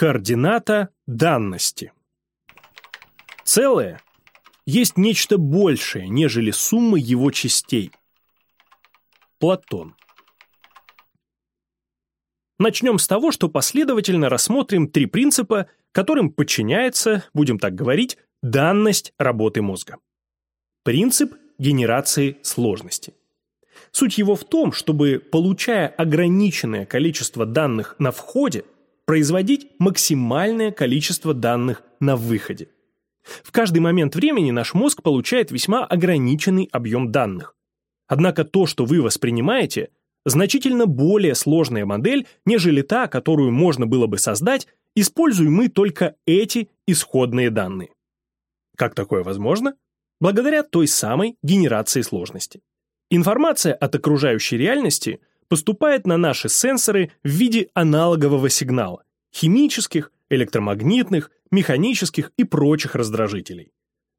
Координата данности. Целое есть нечто большее, нежели сумма его частей. Платон. Начнем с того, что последовательно рассмотрим три принципа, которым подчиняется, будем так говорить, данность работы мозга. Принцип генерации сложности. Суть его в том, чтобы, получая ограниченное количество данных на входе, производить максимальное количество данных на выходе. В каждый момент времени наш мозг получает весьма ограниченный объем данных. Однако то, что вы воспринимаете, значительно более сложная модель, нежели та, которую можно было бы создать, используя мы только эти исходные данные. Как такое возможно? Благодаря той самой генерации сложности. Информация от окружающей реальности поступает на наши сенсоры в виде аналогового сигнала – химических, электромагнитных, механических и прочих раздражителей.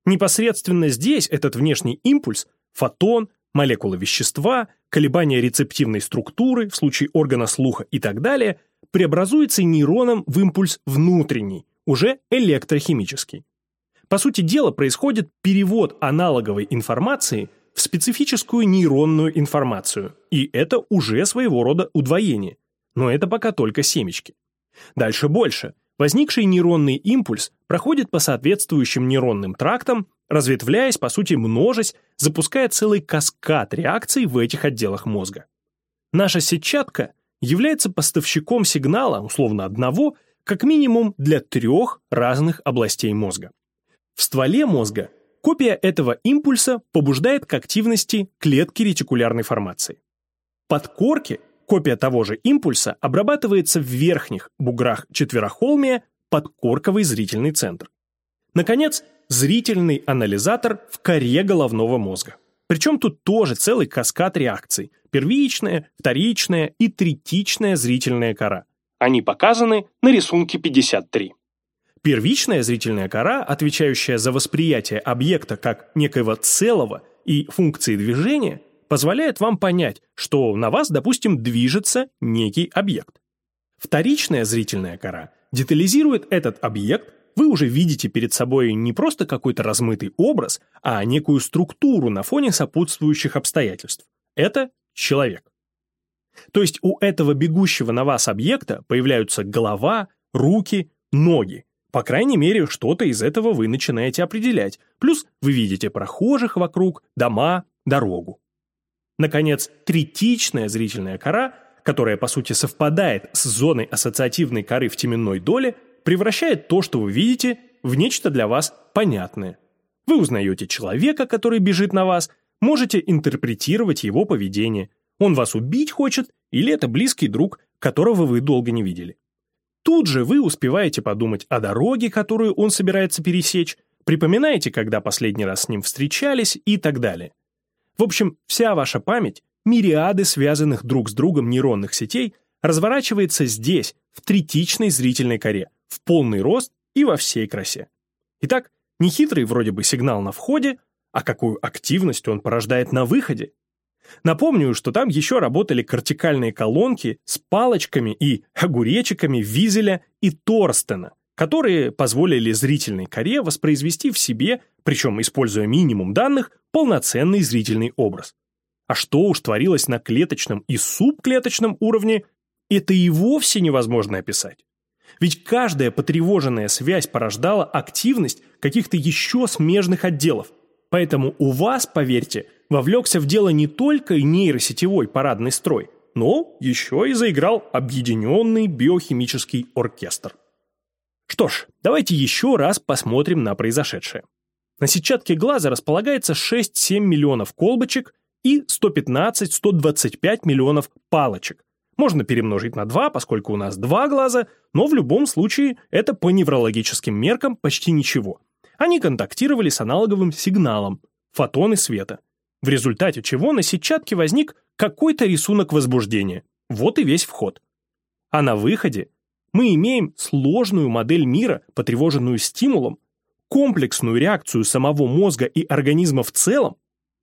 Непосредственно здесь этот внешний импульс – фотон, молекулы вещества, колебания рецептивной структуры в случае органа слуха и так далее – преобразуется нейроном в импульс внутренний, уже электрохимический. По сути дела происходит перевод аналоговой информации – в специфическую нейронную информацию, и это уже своего рода удвоение. Но это пока только семечки. Дальше больше. Возникший нейронный импульс проходит по соответствующим нейронным трактам, разветвляясь, по сути, множась, запуская целый каскад реакций в этих отделах мозга. Наша сетчатка является поставщиком сигнала, условно одного, как минимум для трех разных областей мозга. В стволе мозга Копия этого импульса побуждает к активности клетки ретикулярной формации. Под корки копия того же импульса обрабатывается в верхних буграх четверохолмия подкорковый зрительный центр. Наконец, зрительный анализатор в коре головного мозга. Причем тут тоже целый каскад реакций – первичная, вторичная и третичная зрительная кора. Они показаны на рисунке 53. Первичная зрительная кора, отвечающая за восприятие объекта как некоего целого и функции движения, позволяет вам понять, что на вас, допустим, движется некий объект. Вторичная зрительная кора детализирует этот объект, вы уже видите перед собой не просто какой-то размытый образ, а некую структуру на фоне сопутствующих обстоятельств. Это человек. То есть у этого бегущего на вас объекта появляются голова, руки, ноги, по крайней мере, что-то из этого вы начинаете определять. Плюс вы видите прохожих вокруг, дома, дорогу. Наконец, третичная зрительная кора, которая по сути совпадает с зоной ассоциативной коры в теменной доле, превращает то, что вы видите, в нечто для вас понятное. Вы узнаете человека, который бежит на вас, можете интерпретировать его поведение. Он вас убить хочет или это близкий друг, которого вы долго не видели. Тут же вы успеваете подумать о дороге, которую он собирается пересечь, припоминаете, когда последний раз с ним встречались и так далее. В общем, вся ваша память, мириады связанных друг с другом нейронных сетей, разворачивается здесь, в третичной зрительной коре, в полный рост и во всей красе. Итак, нехитрый вроде бы сигнал на входе, а какую активность он порождает на выходе? Напомню, что там еще работали кортикальные колонки с палочками и огуречиками Визеля и Торстена, которые позволили зрительной коре воспроизвести в себе, причем используя минимум данных, полноценный зрительный образ. А что уж творилось на клеточном и субклеточном уровне, это и вовсе невозможно описать. Ведь каждая потревоженная связь порождала активность каких-то еще смежных отделов. Поэтому у вас, поверьте, вовлекся в дело не только нейросетевой парадный строй, но еще и заиграл объединенный биохимический оркестр. Что ж, давайте еще раз посмотрим на произошедшее. На сетчатке глаза располагается 6-7 миллионов колбочек и 115-125 миллионов палочек. Можно перемножить на 2, поскольку у нас два глаза, но в любом случае это по неврологическим меркам почти ничего. Они контактировали с аналоговым сигналом – фотоны света – в результате чего на сетчатке возник какой-то рисунок возбуждения. Вот и весь вход. А на выходе мы имеем сложную модель мира, потревоженную стимулом, комплексную реакцию самого мозга и организма в целом,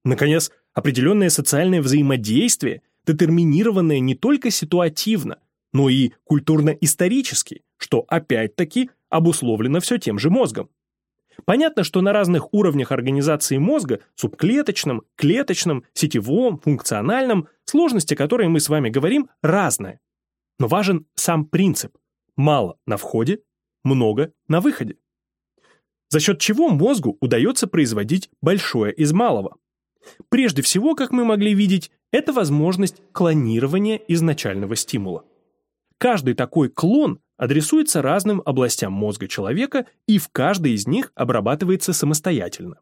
наконец, определенное социальное взаимодействие, детерминированное не только ситуативно, но и культурно-исторически, что опять-таки обусловлено все тем же мозгом. Понятно, что на разных уровнях организации мозга, субклеточном, клеточном, сетевом, функциональном, сложности, о которой мы с вами говорим, разные. Но важен сам принцип. Мало на входе, много на выходе. За счет чего мозгу удается производить большое из малого. Прежде всего, как мы могли видеть, это возможность клонирования изначального стимула. Каждый такой клон адресуется разным областям мозга человека и в каждой из них обрабатывается самостоятельно.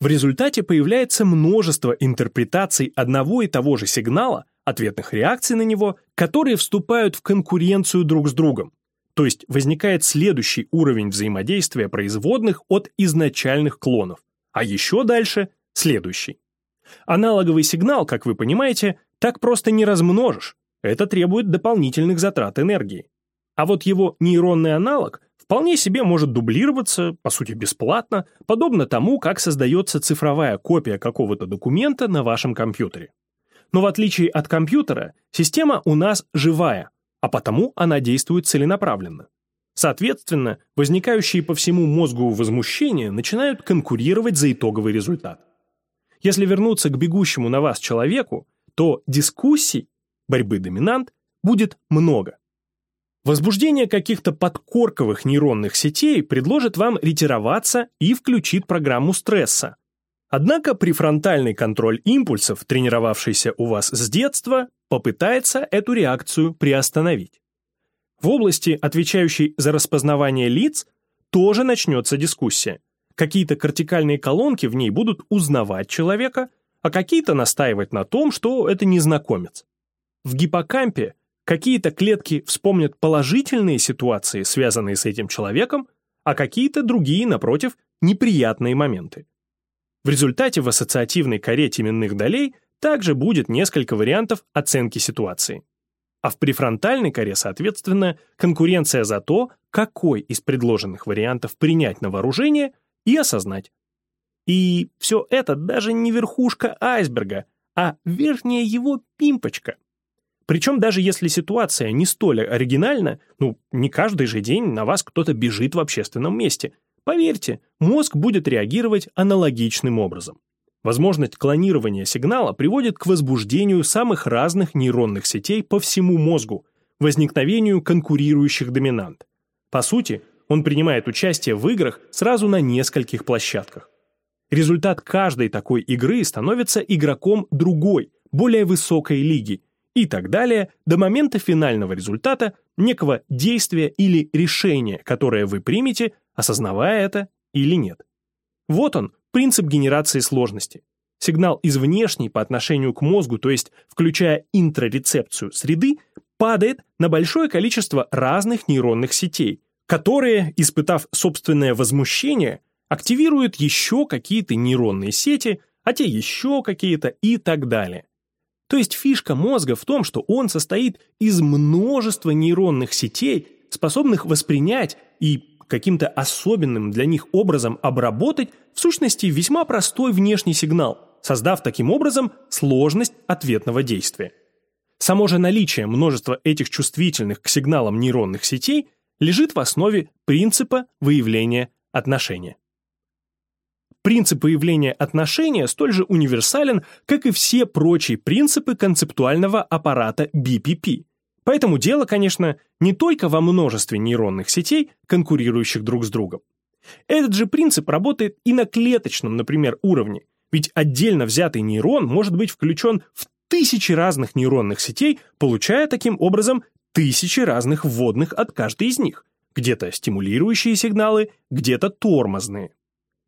В результате появляется множество интерпретаций одного и того же сигнала, ответных реакций на него, которые вступают в конкуренцию друг с другом. То есть возникает следующий уровень взаимодействия производных от изначальных клонов, а еще дальше – следующий. Аналоговый сигнал, как вы понимаете, так просто не размножишь. Это требует дополнительных затрат энергии. А вот его нейронный аналог вполне себе может дублироваться, по сути бесплатно, подобно тому, как создается цифровая копия какого-то документа на вашем компьютере. Но в отличие от компьютера, система у нас живая, а потому она действует целенаправленно. Соответственно, возникающие по всему мозгу возмущения начинают конкурировать за итоговый результат. Если вернуться к бегущему на вас человеку, то дискуссий, борьбы доминант, будет много. Возбуждение каких-то подкорковых нейронных сетей предложит вам ретироваться и включит программу стресса. Однако префронтальный контроль импульсов, тренировавшийся у вас с детства, попытается эту реакцию приостановить. В области, отвечающей за распознавание лиц, тоже начнется дискуссия. Какие-то кортикальные колонки в ней будут узнавать человека, а какие-то настаивать на том, что это незнакомец. В гиппокампе Какие-то клетки вспомнят положительные ситуации, связанные с этим человеком, а какие-то другие, напротив, неприятные моменты. В результате в ассоциативной коре теменных долей также будет несколько вариантов оценки ситуации. А в префронтальной коре, соответственно, конкуренция за то, какой из предложенных вариантов принять на вооружение и осознать. И все это даже не верхушка айсберга, а верхняя его пимпочка. Причем даже если ситуация не столь оригинальна, ну, не каждый же день на вас кто-то бежит в общественном месте. Поверьте, мозг будет реагировать аналогичным образом. Возможность клонирования сигнала приводит к возбуждению самых разных нейронных сетей по всему мозгу, возникновению конкурирующих доминант. По сути, он принимает участие в играх сразу на нескольких площадках. Результат каждой такой игры становится игроком другой, более высокой лиги – и так далее до момента финального результата, некого действия или решения, которое вы примете, осознавая это или нет. Вот он, принцип генерации сложности. Сигнал из внешней по отношению к мозгу, то есть включая интрарецепцию среды, падает на большое количество разных нейронных сетей, которые, испытав собственное возмущение, активируют еще какие-то нейронные сети, а те еще какие-то и так далее. То есть фишка мозга в том, что он состоит из множества нейронных сетей, способных воспринять и каким-то особенным для них образом обработать в сущности весьма простой внешний сигнал, создав таким образом сложность ответного действия. Само же наличие множества этих чувствительных к сигналам нейронных сетей лежит в основе принципа выявления отношения. Принцип появления отношения столь же универсален, как и все прочие принципы концептуального аппарата BPP. Поэтому дело, конечно, не только во множестве нейронных сетей, конкурирующих друг с другом. Этот же принцип работает и на клеточном, например, уровне, ведь отдельно взятый нейрон может быть включен в тысячи разных нейронных сетей, получая таким образом тысячи разных вводных от каждой из них, где-то стимулирующие сигналы, где-то тормозные.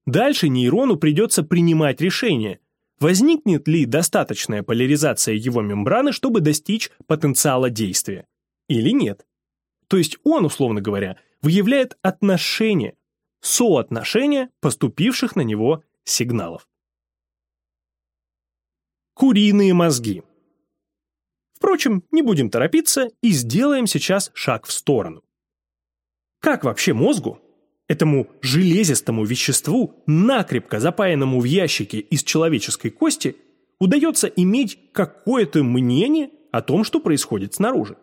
Дальше нейрону придется принимать решение, возникнет ли достаточная поляризация его мембраны, чтобы достичь потенциала действия, или нет. То есть он, условно говоря, выявляет отношение, соотношение поступивших на него сигналов. Куриные мозги. Впрочем, не будем торопиться и сделаем сейчас шаг в сторону. Как вообще мозгу Этому железистому веществу, накрепко запаянному в ящике из человеческой кости, удается иметь какое-то мнение о том, что происходит снаружи.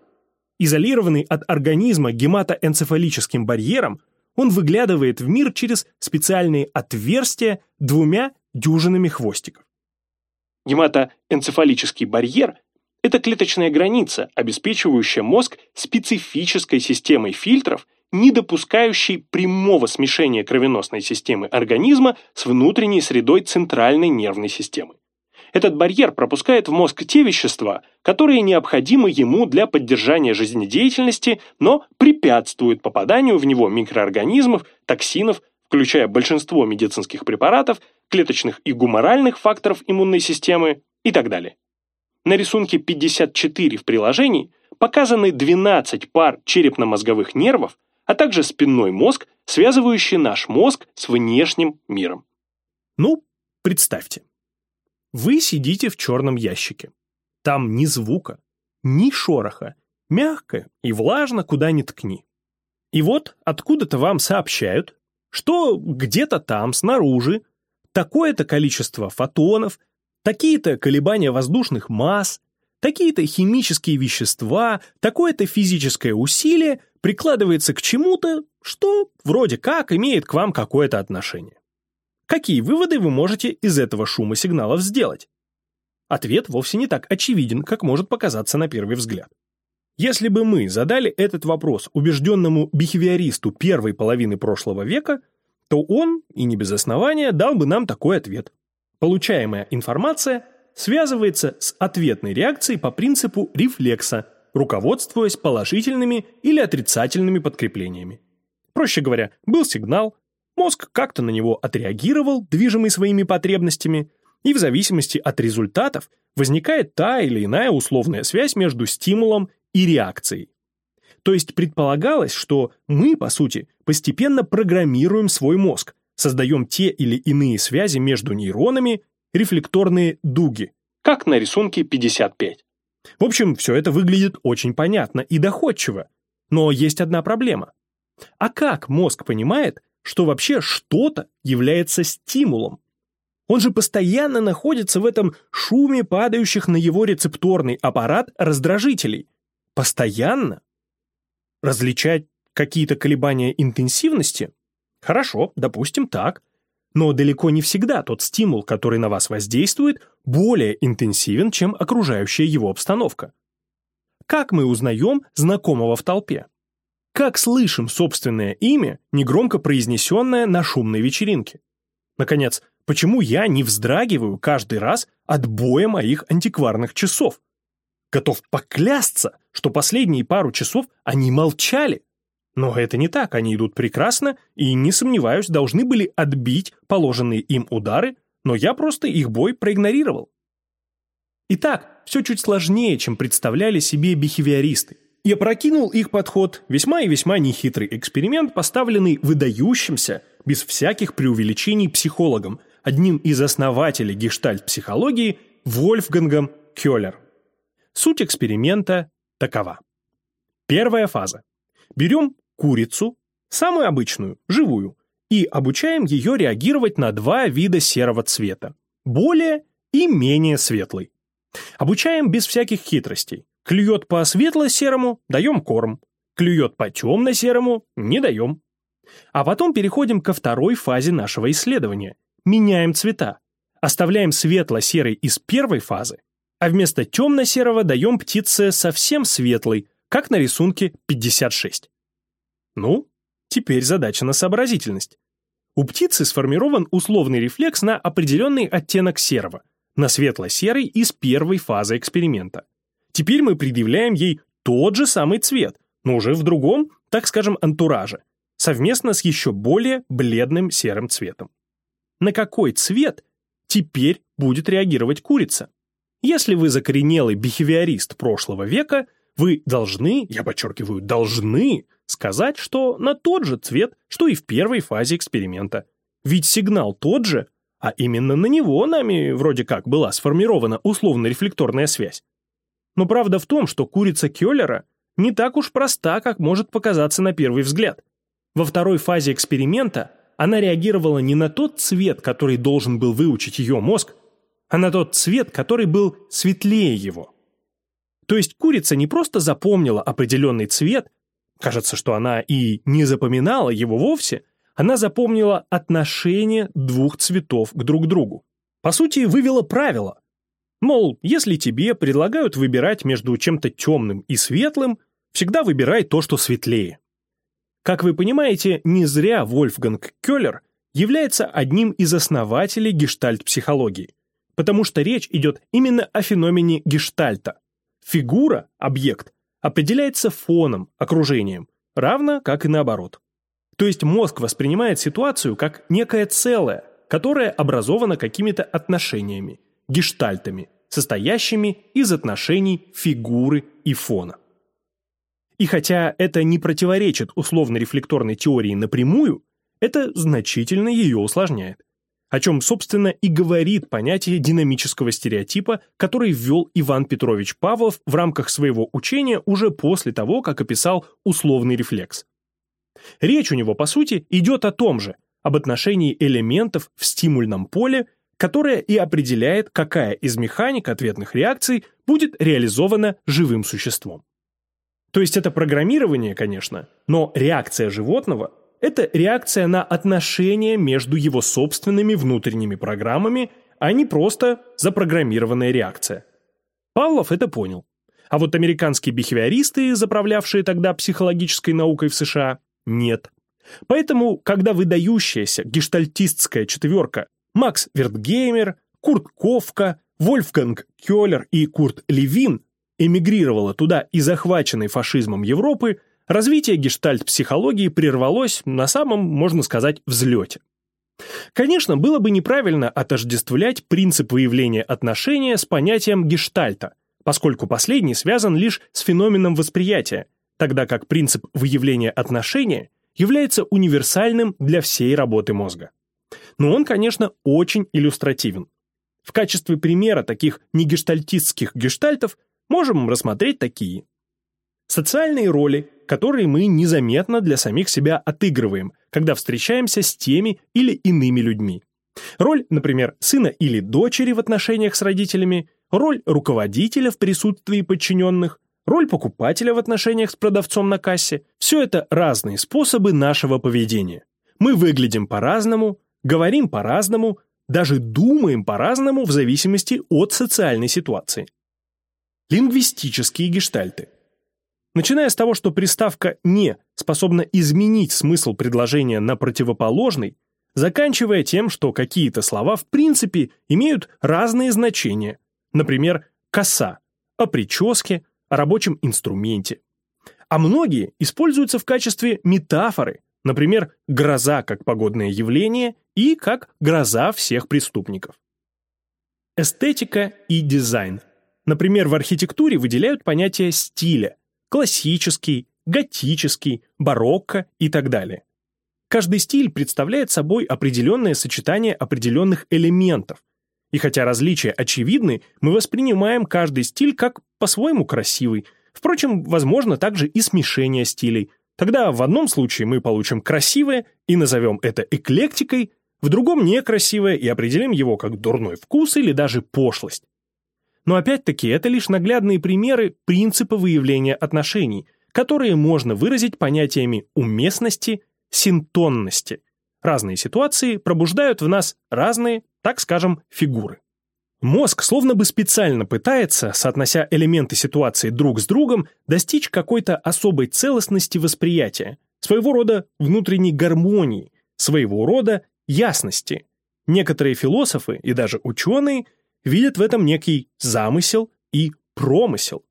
Изолированный от организма гематоэнцефалическим барьером, он выглядывает в мир через специальные отверстия двумя дюжинами хвостиков. Гематоэнцефалический барьер – это клеточная граница, обеспечивающая мозг специфической системой фильтров, не допускающей прямого смешения кровеносной системы организма с внутренней средой центральной нервной системы. Этот барьер пропускает в мозг те вещества, которые необходимы ему для поддержания жизнедеятельности, но препятствуют попаданию в него микроорганизмов, токсинов, включая большинство медицинских препаратов, клеточных и гуморальных факторов иммунной системы и так далее. На рисунке 54 в приложении показаны 12 пар черепно-мозговых нервов, а также спинной мозг, связывающий наш мозг с внешним миром. Ну, представьте. Вы сидите в черном ящике. Там ни звука, ни шороха, мягко и влажно куда ни ткни. И вот откуда-то вам сообщают, что где-то там, снаружи, такое-то количество фотонов, такие-то колебания воздушных масс, такие-то химические вещества, такое-то физическое усилие прикладывается к чему-то, что вроде как имеет к вам какое-то отношение. Какие выводы вы можете из этого шума сигналов сделать? Ответ вовсе не так очевиден, как может показаться на первый взгляд. Если бы мы задали этот вопрос убежденному бихевиористу первой половины прошлого века, то он, и не без основания, дал бы нам такой ответ. Получаемая информация связывается с ответной реакцией по принципу рефлекса, руководствуясь положительными или отрицательными подкреплениями. Проще говоря, был сигнал, Мозг как-то на него отреагировал, движимый своими потребностями, и в зависимости от результатов возникает та или иная условная связь между стимулом и реакцией. То есть предполагалось, что мы, по сути, постепенно программируем свой мозг, создаем те или иные связи между нейронами, рефлекторные дуги, как на рисунке 55. В общем, все это выглядит очень понятно и доходчиво. Но есть одна проблема. А как мозг понимает, что вообще что-то является стимулом. Он же постоянно находится в этом шуме падающих на его рецепторный аппарат раздражителей. Постоянно. Различать какие-то колебания интенсивности? Хорошо, допустим так. Но далеко не всегда тот стимул, который на вас воздействует, более интенсивен, чем окружающая его обстановка. Как мы узнаем знакомого в толпе? Как слышим собственное имя, негромко произнесенное на шумной вечеринке? Наконец, почему я не вздрагиваю каждый раз от боя моих антикварных часов? Готов поклясться, что последние пару часов они молчали. Но это не так, они идут прекрасно и, не сомневаюсь, должны были отбить положенные им удары, но я просто их бой проигнорировал. Итак, все чуть сложнее, чем представляли себе бихевиористы и опрокинул их подход, весьма и весьма нехитрый эксперимент, поставленный выдающимся, без всяких преувеличений психологом, одним из основателей гештальт-психологии Вольфгангом Кёллер. Суть эксперимента такова. Первая фаза. Берем курицу, самую обычную, живую, и обучаем ее реагировать на два вида серого цвета – более и менее светлый. Обучаем без всяких хитростей. Клюет по светло-серому – даем корм. Клюет по темно-серому – не даем. А потом переходим ко второй фазе нашего исследования. Меняем цвета. Оставляем светло-серый из первой фазы, а вместо темно-серого даем птице совсем светлый, как на рисунке 56. Ну, теперь задача на сообразительность. У птицы сформирован условный рефлекс на определенный оттенок серого, на светло-серый из первой фазы эксперимента. Теперь мы предъявляем ей тот же самый цвет, но уже в другом, так скажем, антураже, совместно с еще более бледным серым цветом. На какой цвет теперь будет реагировать курица? Если вы закоренелый бихевиорист прошлого века, вы должны, я подчеркиваю, должны сказать, что на тот же цвет, что и в первой фазе эксперимента. Ведь сигнал тот же, а именно на него нами вроде как была сформирована условно-рефлекторная связь. Но правда в том, что курица Кёллера не так уж проста, как может показаться на первый взгляд. Во второй фазе эксперимента она реагировала не на тот цвет, который должен был выучить ее мозг, а на тот цвет, который был светлее его. То есть курица не просто запомнила определенный цвет, кажется, что она и не запоминала его вовсе, она запомнила отношение двух цветов к друг другу. По сути, вывела правило. Мол, если тебе предлагают выбирать между чем-то темным и светлым, всегда выбирай то, что светлее. Как вы понимаете, не зря Вольфганг Кёллер является одним из основателей гештальт-психологии, потому что речь идет именно о феномене гештальта. Фигура, объект, определяется фоном, окружением, равно как и наоборот. То есть мозг воспринимает ситуацию как некое целое, которое образовано какими-то отношениями, гештальтами, состоящими из отношений фигуры и фона. И хотя это не противоречит условно-рефлекторной теории напрямую, это значительно ее усложняет. О чем, собственно, и говорит понятие динамического стереотипа, который ввел Иван Петрович Павлов в рамках своего учения уже после того, как описал условный рефлекс. Речь у него, по сути, идет о том же, об отношении элементов в стимульном поле, которое и определяет, какая из механик ответных реакций будет реализована живым существом. То есть это программирование, конечно, но реакция животного – это реакция на отношения между его собственными внутренними программами, а не просто запрограммированная реакция. Павлов это понял. А вот американские бихевиористы, заправлявшие тогда психологической наукой в США, нет. Поэтому, когда выдающаяся гештальтистская четверка Макс Вертгеймер, Курт Ковка, Вольфганг Кёллер и Курт Левин эмигрировала туда и захваченной фашизмом Европы, развитие гештальт-психологии прервалось на самом, можно сказать, взлете. Конечно, было бы неправильно отождествлять принцип выявления отношения с понятием гештальта, поскольку последний связан лишь с феноменом восприятия, тогда как принцип выявления отношения является универсальным для всей работы мозга. Но он, конечно, очень иллюстративен. В качестве примера таких негештальтистских гештальтов можем рассмотреть такие. Социальные роли, которые мы незаметно для самих себя отыгрываем, когда встречаемся с теми или иными людьми. Роль, например, сына или дочери в отношениях с родителями, роль руководителя в присутствии подчиненных, роль покупателя в отношениях с продавцом на кассе – все это разные способы нашего поведения. Мы выглядим по-разному, говорим по-разному, даже думаем по-разному в зависимости от социальной ситуации. Лингвистические гештальты. Начиная с того, что приставка «не» способна изменить смысл предложения на противоположный, заканчивая тем, что какие-то слова в принципе имеют разные значения, например, «коса», о прическе, о рабочем инструменте. А многие используются в качестве метафоры, например, гроза как погодное явление и как гроза всех преступников. Эстетика и дизайн – Например, в архитектуре выделяют понятия стиля – классический, готический, барокко и так далее. Каждый стиль представляет собой определенное сочетание определенных элементов. И хотя различия очевидны, мы воспринимаем каждый стиль как по-своему красивый. Впрочем, возможно также и смешение стилей. Тогда в одном случае мы получим красивое и назовем это эклектикой, в другом некрасивое и определим его как дурной вкус или даже пошлость. Но опять-таки это лишь наглядные примеры принципа выявления отношений, которые можно выразить понятиями уместности, синтонности. Разные ситуации пробуждают в нас разные, так скажем, фигуры. Мозг словно бы специально пытается, соотнося элементы ситуации друг с другом, достичь какой-то особой целостности восприятия, своего рода внутренней гармонии, своего рода ясности. Некоторые философы и даже ученые – видят в этом некий замысел и промысел.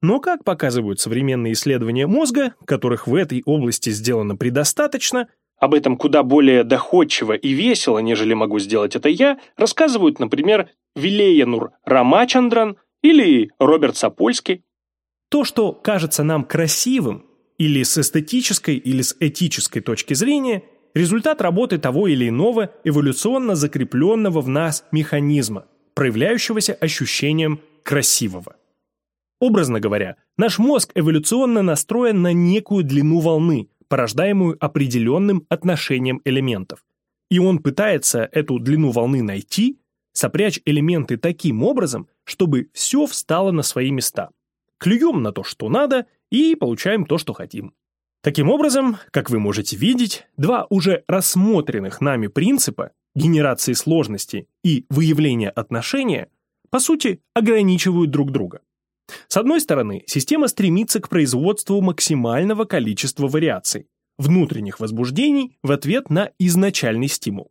Но, как показывают современные исследования мозга, которых в этой области сделано предостаточно, об этом куда более доходчиво и весело, нежели могу сделать это я, рассказывают, например, Вилеянур Рамачандран или Роберт Сапольский. То, что кажется нам красивым, или с эстетической, или с этической точки зрения, результат работы того или иного эволюционно закрепленного в нас механизма, проявляющегося ощущением красивого. Образно говоря, наш мозг эволюционно настроен на некую длину волны, порождаемую определенным отношением элементов. И он пытается эту длину волны найти, сопрячь элементы таким образом, чтобы все встало на свои места. клюем на то, что надо, и получаем то, что хотим. Таким образом, как вы можете видеть, два уже рассмотренных нами принципа генерации сложности и выявления отношения по сути ограничивают друг друга. С одной стороны, система стремится к производству максимального количества вариаций, внутренних возбуждений в ответ на изначальный стимул.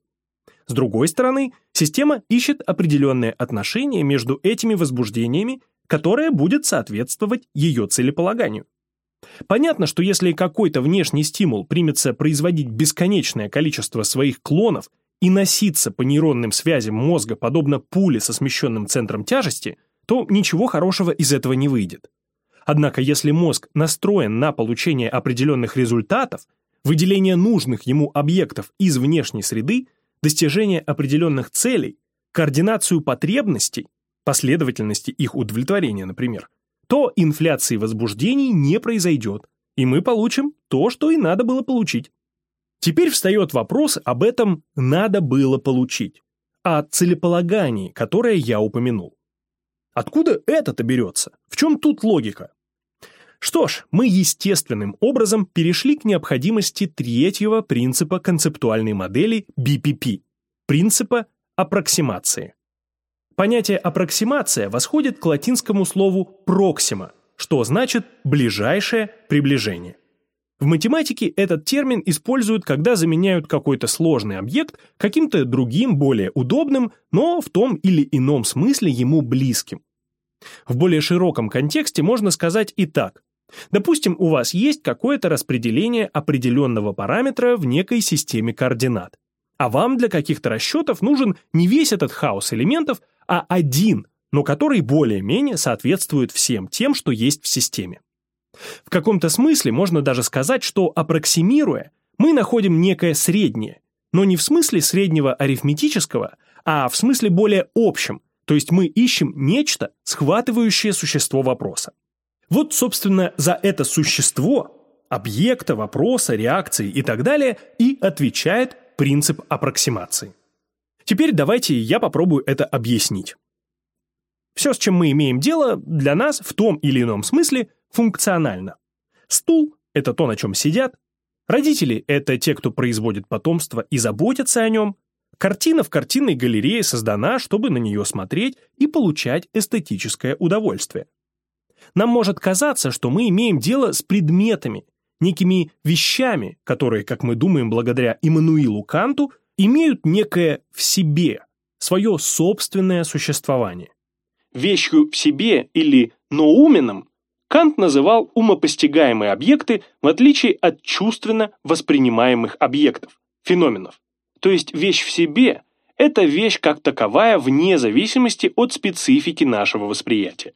С другой стороны, система ищет определенное отношение между этими возбуждениями, которое будет соответствовать ее целеполаганию. Понятно, что если какой-то внешний стимул примется производить бесконечное количество своих клонов и носиться по нейронным связям мозга подобно пуле со смещенным центром тяжести, то ничего хорошего из этого не выйдет. Однако если мозг настроен на получение определенных результатов, выделение нужных ему объектов из внешней среды, достижение определенных целей, координацию потребностей, последовательности их удовлетворения, например, то инфляции возбуждений не произойдет, и мы получим то, что и надо было получить. Теперь встает вопрос об этом «надо было получить», о целеполагании, которое я упомянул. Откуда это-то берется? В чем тут логика? Что ж, мы естественным образом перешли к необходимости третьего принципа концептуальной модели BPP – принципа аппроксимации. Понятие аппроксимация восходит к латинскому слову «проксима», что значит «ближайшее приближение». В математике этот термин используют, когда заменяют какой-то сложный объект каким-то другим, более удобным, но в том или ином смысле ему близким. В более широком контексте можно сказать и так. Допустим, у вас есть какое-то распределение определенного параметра в некой системе координат. А вам для каких-то расчетов нужен не весь этот хаос элементов, а один, но который более-менее соответствует всем тем, что есть в системе. В каком-то смысле можно даже сказать, что аппроксимируя, мы находим некое среднее, но не в смысле среднего арифметического, а в смысле более общем, то есть мы ищем нечто, схватывающее существо вопроса. Вот, собственно, за это существо, объекта, вопроса, реакции и так далее, и отвечает принцип аппроксимации. Теперь давайте я попробую это объяснить. Все, с чем мы имеем дело, для нас в том или ином смысле функционально. Стул – это то, на чем сидят. Родители – это те, кто производит потомство и заботятся о нем. Картина в картинной галерее создана, чтобы на нее смотреть и получать эстетическое удовольствие. Нам может казаться, что мы имеем дело с предметами, некими вещами, которые, как мы думаем, благодаря Иммануилу Канту, имеют некое в себе, свое собственное существование. Вещью в себе или ноуменом Кант называл умопостигаемые объекты в отличие от чувственно воспринимаемых объектов, феноменов. То есть вещь в себе – это вещь как таковая вне зависимости от специфики нашего восприятия.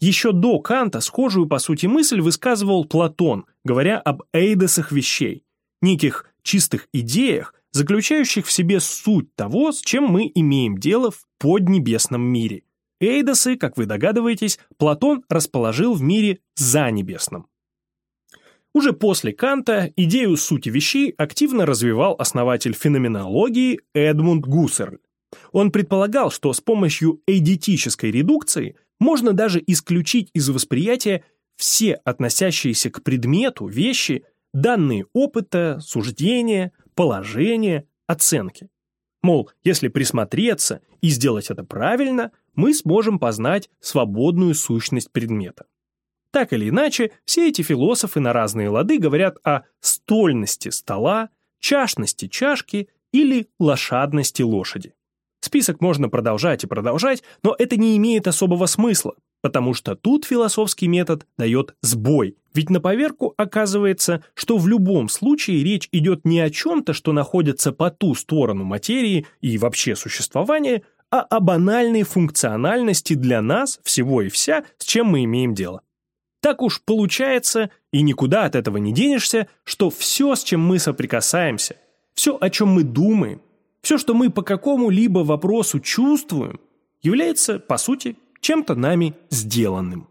Еще до Канта схожую по сути мысль высказывал Платон, говоря об эйдосах вещей, неких чистых идеях, заключающих в себе суть того, с чем мы имеем дело в поднебесном мире. Эйдосы, как вы догадываетесь, Платон расположил в мире за небесным. Уже после Канта идею сути вещей активно развивал основатель феноменологии Эдмунд Гуссерль. Он предполагал, что с помощью эйдетической редукции можно даже исключить из восприятия все относящиеся к предмету вещи, данные опыта, суждения, положения, оценки. Мол, если присмотреться и сделать это правильно, мы сможем познать свободную сущность предмета. Так или иначе, все эти философы на разные лады говорят о стольности стола, чашности чашки или лошадности лошади. Список можно продолжать и продолжать, но это не имеет особого смысла, потому что тут философский метод дает сбой. Ведь на поверку оказывается, что в любом случае речь идет не о чем-то, что находится по ту сторону материи и вообще существования, а о банальной функциональности для нас всего и вся, с чем мы имеем дело. Так уж получается, и никуда от этого не денешься, что все, с чем мы соприкасаемся, все, о чем мы думаем, все, что мы по какому-либо вопросу чувствуем, является, по сути, чем-то нами сделанным.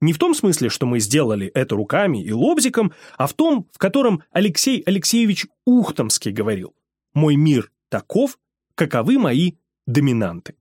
Не в том смысле, что мы сделали это руками и лобзиком, а в том, в котором Алексей Алексеевич Ухтомский говорил «Мой мир таков, каковы мои доминанты».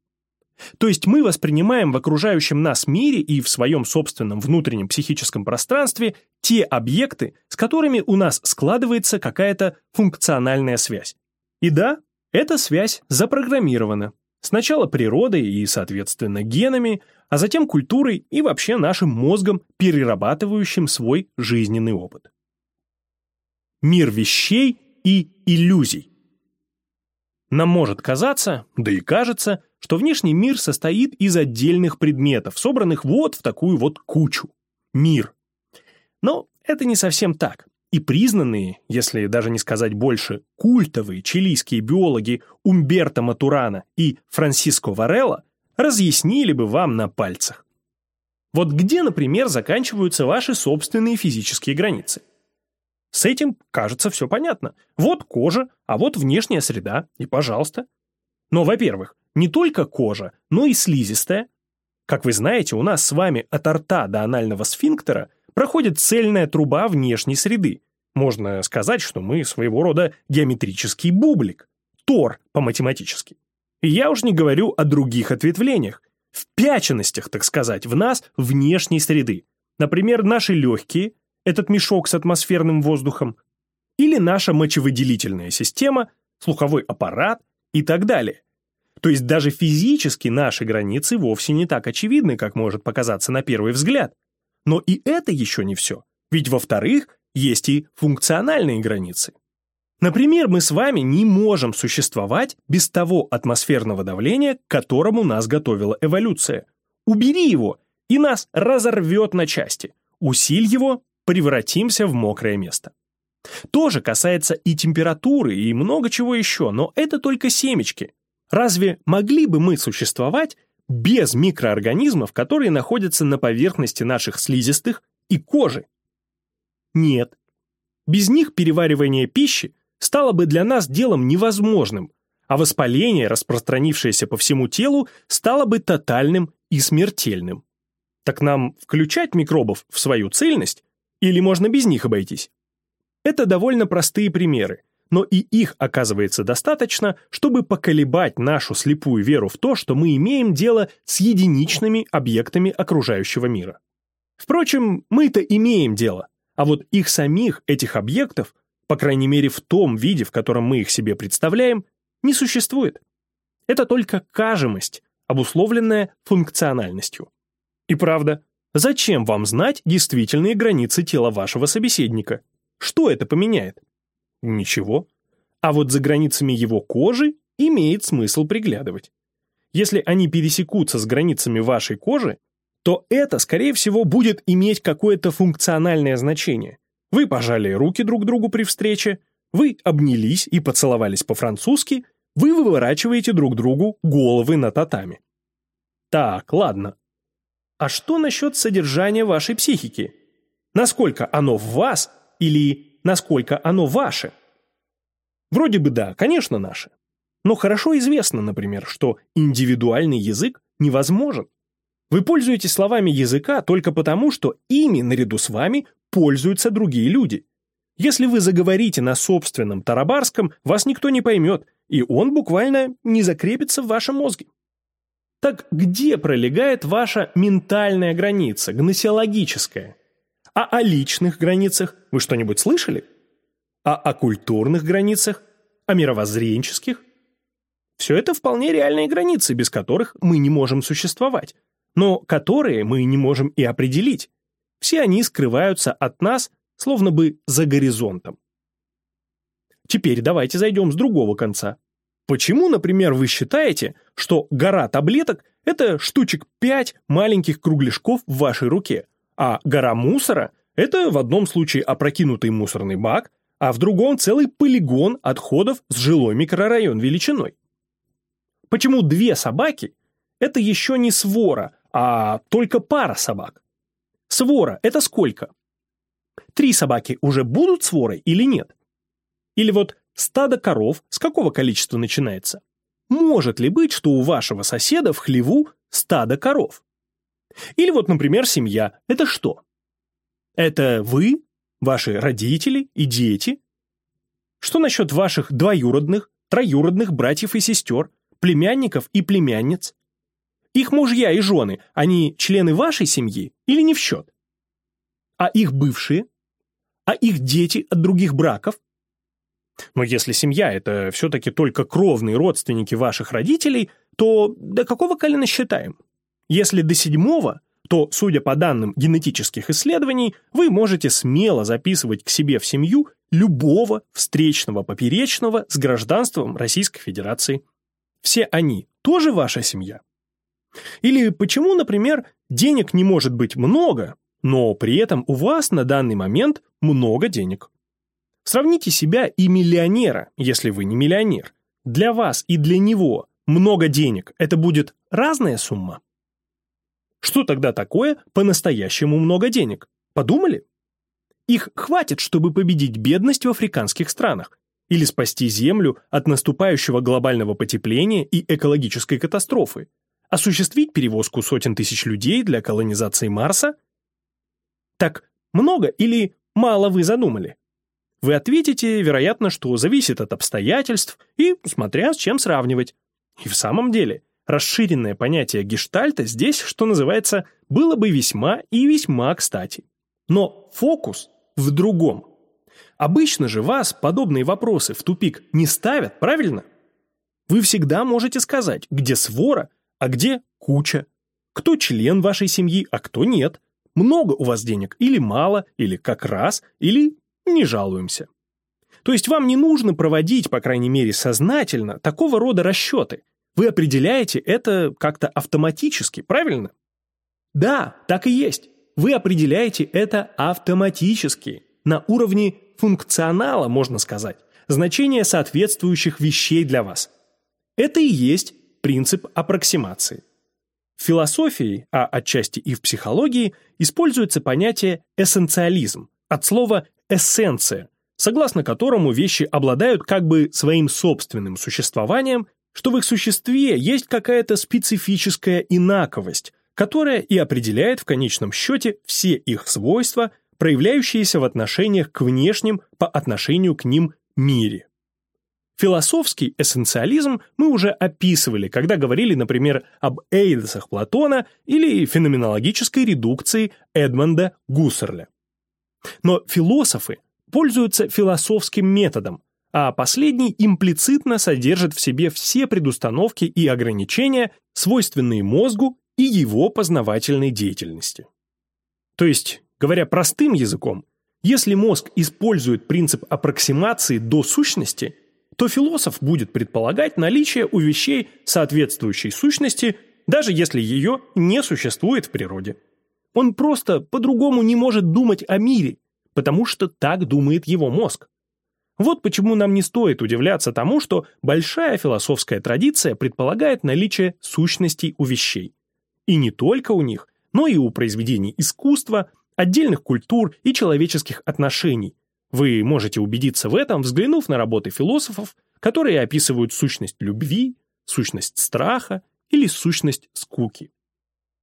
То есть мы воспринимаем в окружающем нас мире и в своем собственном внутреннем психическом пространстве те объекты, с которыми у нас складывается какая-то функциональная связь. И да, эта связь запрограммирована. Сначала природой и, соответственно, генами, а затем культурой и вообще нашим мозгом, перерабатывающим свой жизненный опыт. Мир вещей и иллюзий. Нам может казаться, да и кажется, что внешний мир состоит из отдельных предметов, собранных вот в такую вот кучу. Мир. Но это не совсем так. И признанные, если даже не сказать больше, культовые чилийские биологи Умберто Матурана и Франсиско Варелла разъяснили бы вам на пальцах. Вот где, например, заканчиваются ваши собственные физические границы? С этим, кажется, все понятно. Вот кожа, а вот внешняя среда, и пожалуйста. Но, во-первых, не только кожа, но и слизистая. Как вы знаете, у нас с вами от рта до анального сфинктера проходит цельная труба внешней среды. Можно сказать, что мы своего рода геометрический бублик. Тор по-математически. И я уж не говорю о других ответвлениях, впяченностях, так сказать, в нас внешней среды. Например, наши легкие, этот мешок с атмосферным воздухом, или наша мочевыделительная система, слуховой аппарат и так далее. То есть даже физически наши границы вовсе не так очевидны, как может показаться на первый взгляд. Но и это еще не все. Ведь, во-вторых, есть и функциональные границы. Например, мы с вами не можем существовать без того атмосферного давления, к которому нас готовила эволюция. Убери его, и нас разорвет на части. Усиль его, превратимся в мокрое место. То же касается и температуры, и много чего еще, но это только семечки. Разве могли бы мы существовать без микроорганизмов, которые находятся на поверхности наших слизистых и кожи? Нет. Без них переваривание пищи стало бы для нас делом невозможным, а воспаление, распространившееся по всему телу, стало бы тотальным и смертельным. Так нам включать микробов в свою цельность или можно без них обойтись? Это довольно простые примеры, но и их оказывается достаточно, чтобы поколебать нашу слепую веру в то, что мы имеем дело с единичными объектами окружающего мира. Впрочем, мы-то имеем дело, а вот их самих, этих объектов, по крайней мере в том виде, в котором мы их себе представляем, не существует. Это только кажемость, обусловленная функциональностью. И правда, зачем вам знать действительные границы тела вашего собеседника? Что это поменяет? Ничего. А вот за границами его кожи имеет смысл приглядывать. Если они пересекутся с границами вашей кожи, то это, скорее всего, будет иметь какое-то функциональное значение – вы пожали руки друг другу при встрече, вы обнялись и поцеловались по-французски, вы выворачиваете друг другу головы на татами. Так, ладно. А что насчет содержания вашей психики? Насколько оно в вас или насколько оно ваше? Вроде бы да, конечно, наше. Но хорошо известно, например, что индивидуальный язык невозможен. Вы пользуетесь словами языка только потому, что ими наряду с вами пользуются другие люди. Если вы заговорите на собственном тарабарском, вас никто не поймет, и он буквально не закрепится в вашем мозге. Так где пролегает ваша ментальная граница, гносеологическая? А о личных границах вы что-нибудь слышали? А о культурных границах? О мировоззренческих? Все это вполне реальные границы, без которых мы не можем существовать, но которые мы не можем и определить. Все они скрываются от нас, словно бы за горизонтом. Теперь давайте зайдем с другого конца. Почему, например, вы считаете, что гора таблеток – это штучек 5 маленьких кругляшков в вашей руке, а гора мусора – это в одном случае опрокинутый мусорный бак, а в другом целый полигон отходов с жилой микрорайон величиной? Почему две собаки – это еще не свора, а только пара собак? Свора – это сколько? Три собаки уже будут сворой или нет? Или вот стадо коров с какого количества начинается? Может ли быть, что у вашего соседа в хлеву стадо коров? Или вот, например, семья – это что? Это вы, ваши родители и дети? Что насчет ваших двоюродных, троюродных братьев и сестер, племянников и племянниц? Их мужья и жены, они члены вашей семьи или не в счет? А их бывшие? А их дети от других браков? Но если семья – это все-таки только кровные родственники ваших родителей, то до какого колена считаем? Если до седьмого, то, судя по данным генетических исследований, вы можете смело записывать к себе в семью любого встречного поперечного с гражданством Российской Федерации. Все они тоже ваша семья? Или почему, например, денег не может быть много, но при этом у вас на данный момент много денег? Сравните себя и миллионера, если вы не миллионер. Для вас и для него много денег – это будет разная сумма? Что тогда такое по-настоящему много денег? Подумали? Их хватит, чтобы победить бедность в африканских странах или спасти Землю от наступающего глобального потепления и экологической катастрофы, осуществить перевозку сотен тысяч людей для колонизации Марса? Так много или мало вы задумали? Вы ответите, вероятно, что зависит от обстоятельств и смотря с чем сравнивать. И в самом деле, расширенное понятие гештальта здесь, что называется, было бы весьма и весьма кстати. Но фокус в другом. Обычно же вас подобные вопросы в тупик не ставят, правильно? Вы всегда можете сказать, где свора, а где куча. Кто член вашей семьи, а кто нет. Много у вас денег или мало, или как раз, или не жалуемся. То есть вам не нужно проводить, по крайней мере сознательно, такого рода расчеты. Вы определяете это как-то автоматически, правильно? Да, так и есть. Вы определяете это автоматически, на уровне функционала, можно сказать, значения соответствующих вещей для вас. Это и есть принцип аппроксимации. В философии, а отчасти и в психологии, используется понятие эссенциализм, от слова эссенция, согласно которому вещи обладают как бы своим собственным существованием, что в их существе есть какая-то специфическая инаковость, которая и определяет в конечном счете все их свойства, проявляющиеся в отношениях к внешним по отношению к ним мире. Философский эссенциализм мы уже описывали, когда говорили, например, об эйдосах Платона или феноменологической редукции Эдмонда Гуссерля. Но философы пользуются философским методом, а последний имплицитно содержит в себе все предустановки и ограничения, свойственные мозгу и его познавательной деятельности. То есть, говоря простым языком, если мозг использует принцип аппроксимации до сущности, то философ будет предполагать наличие у вещей соответствующей сущности, даже если ее не существует в природе. Он просто по-другому не может думать о мире, потому что так думает его мозг. Вот почему нам не стоит удивляться тому, что большая философская традиция предполагает наличие сущностей у вещей. И не только у них, но и у произведений искусства, отдельных культур и человеческих отношений. Вы можете убедиться в этом, взглянув на работы философов, которые описывают сущность любви, сущность страха или сущность скуки.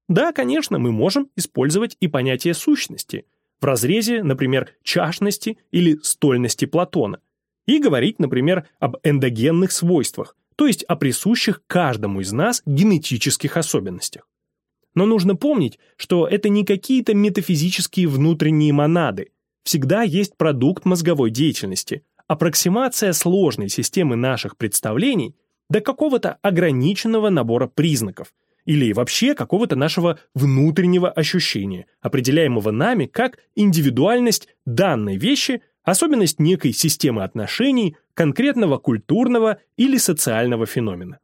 Да, конечно, мы можем использовать и понятие сущности в разрезе, например, чашности или стольности Платона, и говорить, например, об эндогенных свойствах, то есть о присущих каждому из нас генетических особенностях. Но нужно помнить, что это не какие-то метафизические внутренние монады, всегда есть продукт мозговой деятельности, аппроксимация сложной системы наших представлений до какого-то ограниченного набора признаков – или вообще какого-то нашего внутреннего ощущения, определяемого нами как индивидуальность данной вещи, особенность некой системы отношений, конкретного культурного или социального феномена.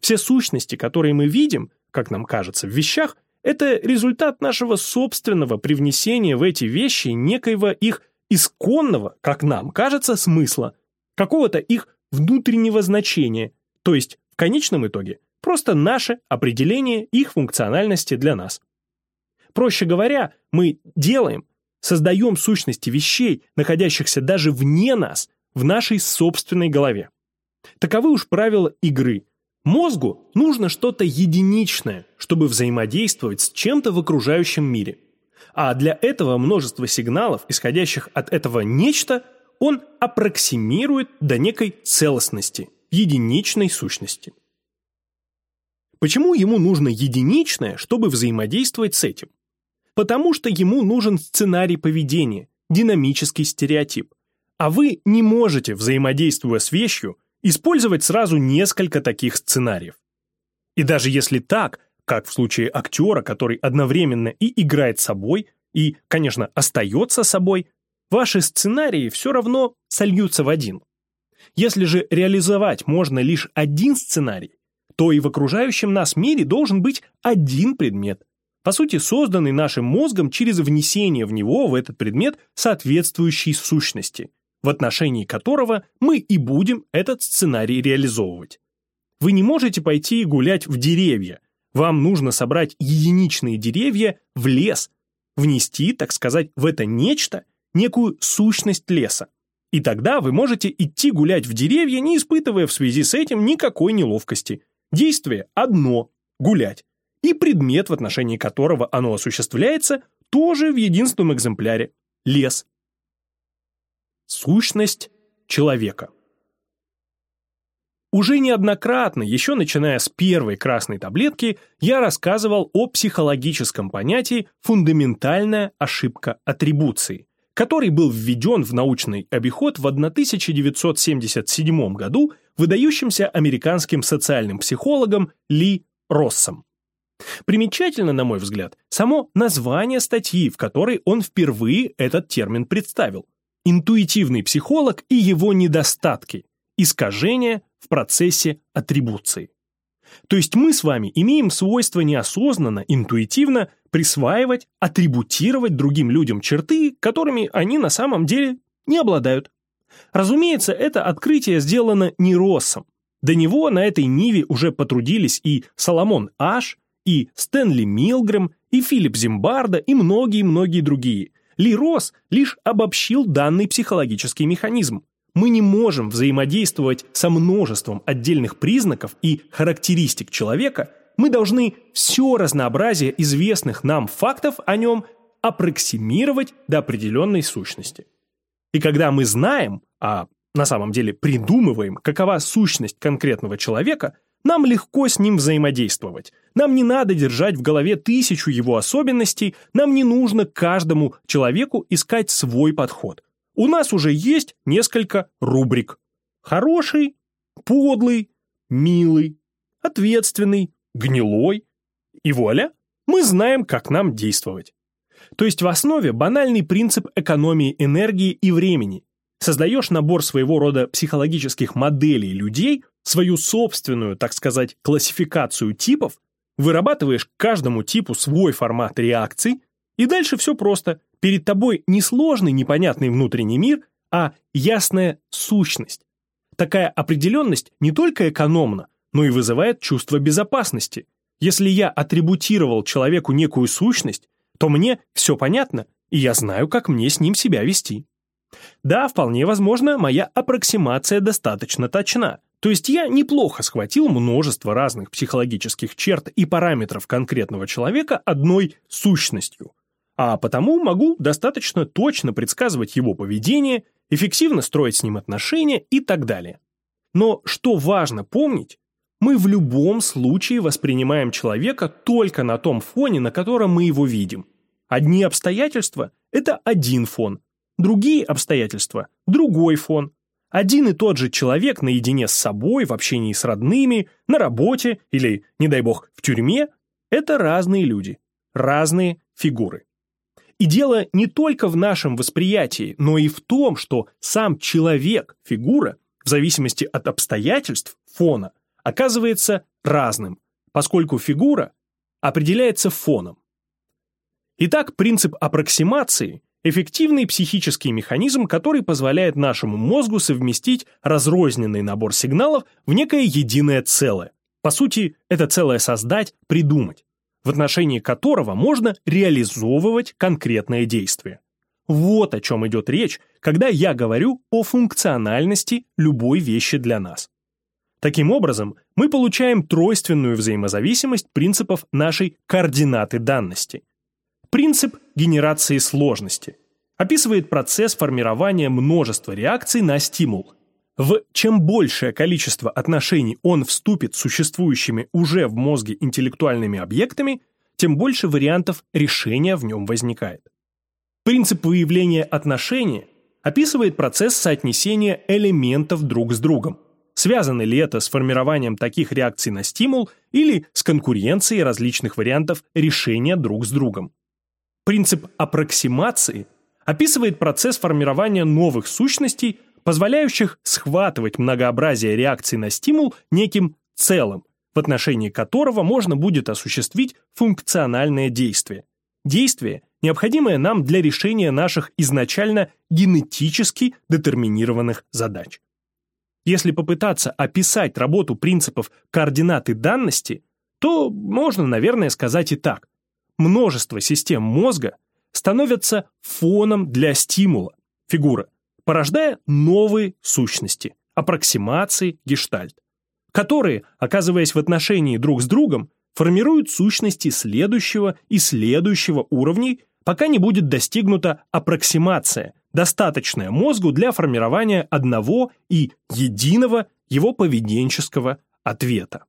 Все сущности, которые мы видим, как нам кажется, в вещах, это результат нашего собственного привнесения в эти вещи некоего их исконного, как нам кажется, смысла, какого-то их внутреннего значения, то есть в конечном итоге Просто наше определение их функциональности для нас. Проще говоря, мы делаем, создаем сущности вещей, находящихся даже вне нас, в нашей собственной голове. Таковы уж правила игры. Мозгу нужно что-то единичное, чтобы взаимодействовать с чем-то в окружающем мире. А для этого множество сигналов, исходящих от этого нечто, он аппроксимирует до некой целостности, единичной сущности. Почему ему нужно единичное, чтобы взаимодействовать с этим? Потому что ему нужен сценарий поведения, динамический стереотип. А вы не можете, взаимодействуя с вещью, использовать сразу несколько таких сценариев. И даже если так, как в случае актера, который одновременно и играет собой, и, конечно, остается собой, ваши сценарии все равно сольются в один. Если же реализовать можно лишь один сценарий, то и в окружающем нас мире должен быть один предмет, по сути созданный нашим мозгом через внесение в него, в этот предмет, соответствующей сущности, в отношении которого мы и будем этот сценарий реализовывать. Вы не можете пойти гулять в деревья. Вам нужно собрать единичные деревья в лес, внести, так сказать, в это нечто некую сущность леса. И тогда вы можете идти гулять в деревья, не испытывая в связи с этим никакой неловкости. Действие одно – гулять. И предмет, в отношении которого оно осуществляется, тоже в единственном экземпляре – лес. Сущность человека. Уже неоднократно, еще начиная с первой красной таблетки, я рассказывал о психологическом понятии «фундаментальная ошибка атрибуции», который был введен в научный обиход в 1977 году выдающимся американским социальным психологом Ли Россом. Примечательно, на мой взгляд, само название статьи, в которой он впервые этот термин представил. Интуитивный психолог и его недостатки, искажения в процессе атрибуции. То есть мы с вами имеем свойство неосознанно, интуитивно присваивать, атрибутировать другим людям черты, которыми они на самом деле не обладают. Разумеется, это открытие сделано не Россом. До него на этой ниве уже потрудились и Соломон Аш, и Стэнли Милгрэм, и Филипп Зимбарда, и многие-многие другие. Ли Росс лишь обобщил данный психологический механизм. Мы не можем взаимодействовать со множеством отдельных признаков и характеристик человека, мы должны все разнообразие известных нам фактов о нем аппроксимировать до определенной сущности. И когда мы знаем, а на самом деле придумываем, какова сущность конкретного человека, нам легко с ним взаимодействовать. Нам не надо держать в голове тысячу его особенностей, нам не нужно каждому человеку искать свой подход. У нас уже есть несколько рубрик. Хороший, подлый, милый, ответственный, гнилой. И вуаля, мы знаем, как нам действовать. То есть в основе банальный принцип экономии энергии и времени. Создаешь набор своего рода психологических моделей людей, свою собственную, так сказать, классификацию типов, вырабатываешь каждому типу свой формат реакций, и дальше все просто. Перед тобой не сложный непонятный внутренний мир, а ясная сущность. Такая определенность не только экономна, но и вызывает чувство безопасности. Если я атрибутировал человеку некую сущность, то мне все понятно, и я знаю, как мне с ним себя вести. Да, вполне возможно, моя аппроксимация достаточно точна. То есть я неплохо схватил множество разных психологических черт и параметров конкретного человека одной сущностью а потому могу достаточно точно предсказывать его поведение, эффективно строить с ним отношения и так далее. Но что важно помнить, мы в любом случае воспринимаем человека только на том фоне, на котором мы его видим. Одни обстоятельства – это один фон, другие обстоятельства – другой фон. Один и тот же человек наедине с собой, в общении с родными, на работе или, не дай бог, в тюрьме – это разные люди, разные фигуры. И дело не только в нашем восприятии, но и в том, что сам человек, фигура, в зависимости от обстоятельств, фона, оказывается разным, поскольку фигура определяется фоном. Итак, принцип аппроксимации – эффективный психический механизм, который позволяет нашему мозгу совместить разрозненный набор сигналов в некое единое целое. По сути, это целое создать, придумать в отношении которого можно реализовывать конкретное действие. Вот о чем идет речь, когда я говорю о функциональности любой вещи для нас. Таким образом, мы получаем тройственную взаимозависимость принципов нашей координаты данности. Принцип генерации сложности описывает процесс формирования множества реакций на стимул. В чем большее количество отношений он вступит с существующими уже в мозге интеллектуальными объектами, тем больше вариантов решения в нем возникает. Принцип выявления отношения описывает процесс соотнесения элементов друг с другом. Связано ли это с формированием таких реакций на стимул или с конкуренцией различных вариантов решения друг с другом. Принцип аппроксимации описывает процесс формирования новых сущностей, позволяющих схватывать многообразие реакций на стимул неким целым, в отношении которого можно будет осуществить функциональное действие. Действие, необходимое нам для решения наших изначально генетически детерминированных задач. Если попытаться описать работу принципов координаты данности, то можно, наверное, сказать и так. Множество систем мозга становятся фоном для стимула, фигура, порождая новые сущности, аппроксимации, гештальт, которые, оказываясь в отношении друг с другом, формируют сущности следующего и следующего уровней, пока не будет достигнута аппроксимация, достаточное мозгу для формирования одного и единого его поведенческого ответа.